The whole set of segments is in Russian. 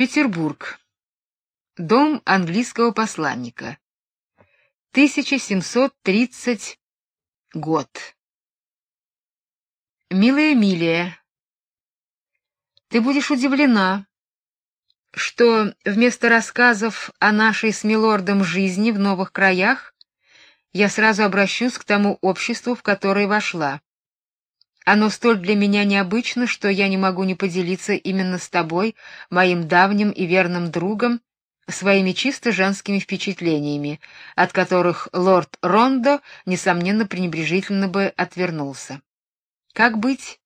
Петербург. Дом английского посланника. 1730 год. Милая Эмилия, ты будешь удивлена, что вместо рассказов о нашей с милордом жизни в новых краях я сразу обращусь к тому обществу, в которое вошла. Оно столь для меня необычно, что я не могу не поделиться именно с тобой, моим давним и верным другом, своими чисто женскими впечатлениями, от которых лорд Рондо несомненно пренебрежительно бы отвернулся. Как быть?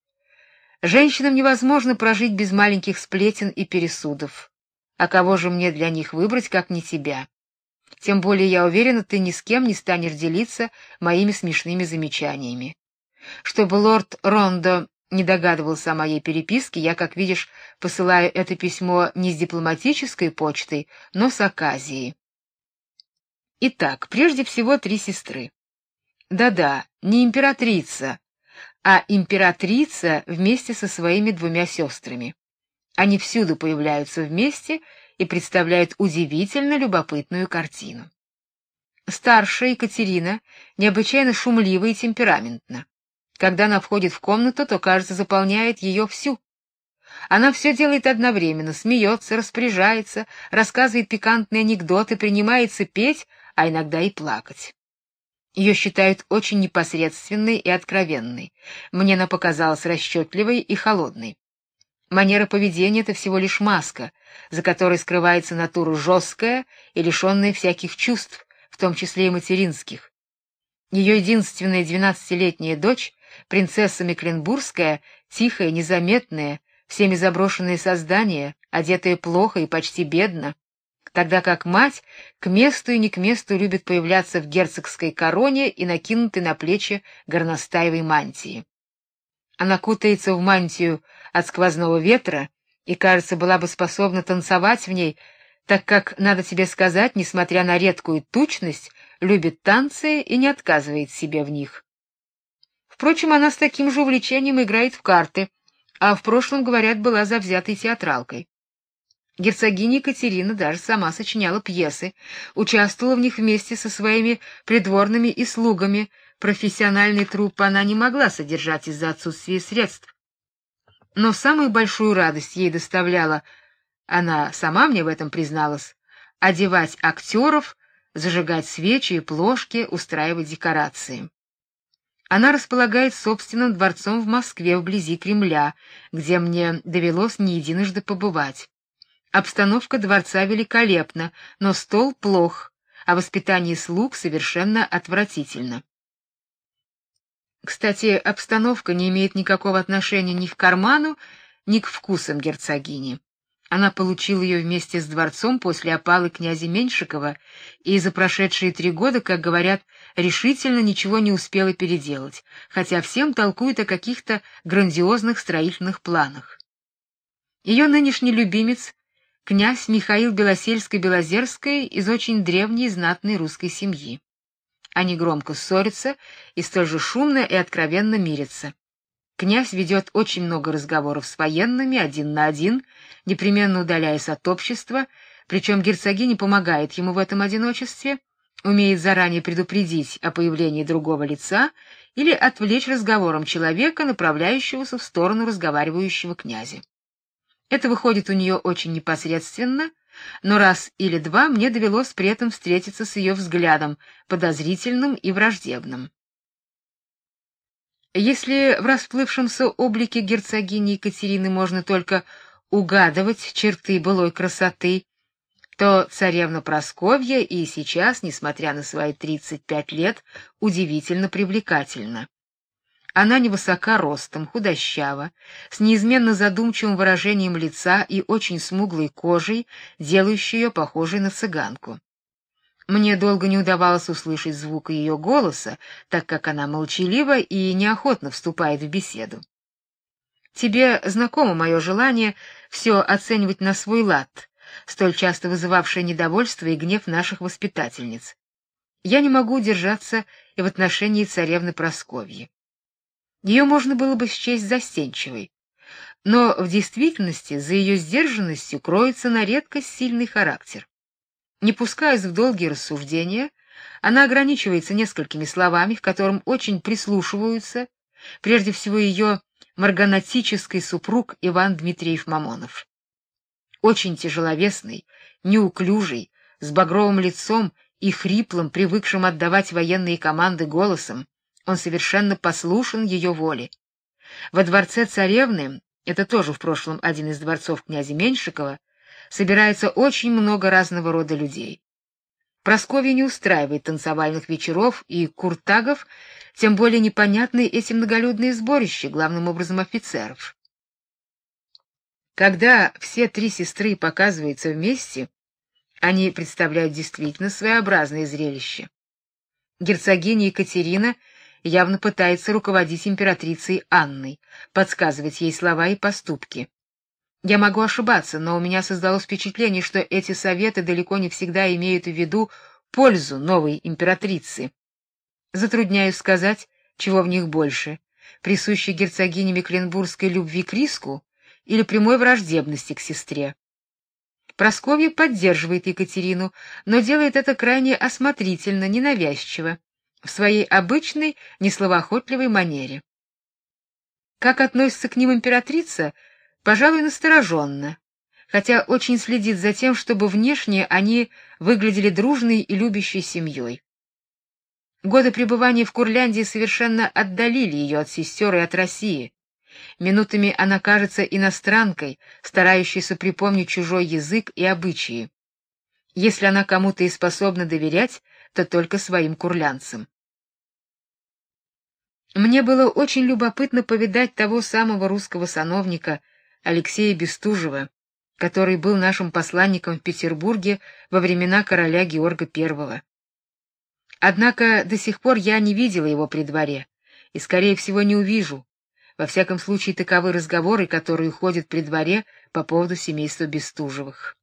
Женщинам невозможно прожить без маленьких сплетен и пересудов. А кого же мне для них выбрать, как не тебя? Тем более я уверена, ты ни с кем не станешь делиться моими смешными замечаниями. Чтобы лорд Рондо не догадывался о моей переписке, я, как видишь, посылаю это письмо не с дипломатической почтой, но с оказией. Итак, прежде всего три сестры. Да-да, не императрица, а императрица вместе со своими двумя сестрами. Они всюду появляются вместе и представляют удивительно любопытную картину. Старшая Екатерина необычайно шумлива и темпераментна. Когда она входит в комнату, то, кажется, заполняет ее всю. Она все делает одновременно, смеется, распоряжается, рассказывает пикантные анекдоты, принимается петь, а иногда и плакать. Ее считают очень непосредственной и откровенной. Мне она показалась расчетливой и холодной. Манера поведения это всего лишь маска, за которой скрывается натура жесткая и лишенная всяких чувств, в том числе и материнских. Ее единственная двенадцатилетняя дочь Принцесса Мекленбургская, тихая, незаметная, всеми заброшенное создание, одетая плохо и почти бедно, тогда как мать к месту и не к месту любит появляться в герцогской короне и накинутой на плечи горностаевой мантии. Она кутается в мантию от сквозного ветра и, кажется, была бы способна танцевать в ней, так как, надо тебе сказать, несмотря на редкую тучность, любит танцы и не отказывает себе в них. Впрочем, она с таким же увлечением играет в карты, а в прошлом, говорят, была завзятой театралкой. Герцогиня Екатерина даже сама сочиняла пьесы, участвовала в них вместе со своими придворными и слугами. Профессиональный труп она не могла содержать из-за отсутствия средств. Но самую большую радость ей доставляла, она сама мне в этом призналась, одевать актеров, зажигать свечи и плошки, устраивать декорации. Она располагает собственным дворцом в Москве вблизи Кремля, где мне довелось не единожды побывать. Обстановка дворца великолепна, но стол плох, а воспитание слуг совершенно отвратительно. Кстати, обстановка не имеет никакого отношения ни к карману, ни к вкусам герцогини. Она получила ее вместе с дворцом после опалы князя Меньшикова и за прошедшие три года, как говорят, решительно ничего не успела переделать, хотя всем толкуют о каких-то грандиозных строительных планах. Ее нынешний любимец князь Михаил Белосельский-Белозерский из очень древней знатной русской семьи. Они громко ссорятся и столь же шумно и откровенно мирятся. Князь ведет очень много разговоров с военными один на один, непременно удаляясь от общества, причем герцогиня помогает ему в этом одиночестве, умеет заранее предупредить о появлении другого лица или отвлечь разговором человека, направляющегося в сторону разговаривающего князя. Это выходит у нее очень непосредственно, но раз или два мне довелось при этом встретиться с ее взглядом, подозрительным и враждебным. Если в расплывшемся облике герцогини Екатерины можно только угадывать черты былой красоты, то царевна Просковья и сейчас, несмотря на свои 35 лет, удивительно привлекательна. Она невысока ростом, худощава, с неизменно задумчивым выражением лица и очень смуглой кожей, делающей ее похожей на цыганку. Мне долго не удавалось услышать звука ее голоса, так как она молчалива и неохотно вступает в беседу. Тебе знакомо мое желание все оценивать на свой лад, столь часто вызывавшее недовольство и гнев наших воспитательниц. Я не могу удержаться и в отношении царевны Просковьи. Ее можно было бы счесть застенчивой. Но в действительности за ее сдержанностью кроется на редкость сильный характер. Не пускаясь в долгие рассуждения, она ограничивается несколькими словами, к которым очень прислушиваются, прежде всего ее марганатический супруг Иван Дмитриев Мамонов. Очень тяжеловесный, неуклюжий, с багровым лицом и хриплым, привыкшим отдавать военные команды голосом, он совершенно послушен ее воле. Во дворце царевны, это тоже в прошлом один из дворцов князя Меньшикова, собирается очень много разного рода людей. Просковья не устраивает танцевальных вечеров и куртагов, тем более непонятны эти многолюдные сборища, главным образом офицеров. Когда все три сестры показываются вместе, они представляют действительно своеобразное зрелище. Герцогиня Екатерина явно пытается руководить императрицей Анной, подсказывать ей слова и поступки. Я могу ошибаться, но у меня создалось впечатление, что эти советы далеко не всегда имеют в виду пользу новой императрицы. Затрудняюсь сказать, чего в них больше: присущей герцогине Мекленбургской любви к риску или прямой враждебности к сестре. Просковья поддерживает Екатерину, но делает это крайне осмотрительно, ненавязчиво, в своей обычной, несловоохотливой манере. Как относится к ним императрица, пожалуй, настороженно, хотя очень следит за тем, чтобы внешне они выглядели дружной и любящей семьей. Годы пребывания в Курляндии совершенно отдалили ее от сестер и от России. Минутами она кажется иностранкой, старающейся припомнить чужой язык и обычаи. Если она кому-то и способна доверять, то только своим курлянцам. Мне было очень любопытно повидать того самого русского сановника Алексея Бестужева, который был нашим посланником в Петербурге во времена короля Георга I. Однако до сих пор я не видела его при дворе и скорее всего не увижу, во всяком случае, таковы разговоры, которые ходят при дворе по поводу семейства Бестужевых.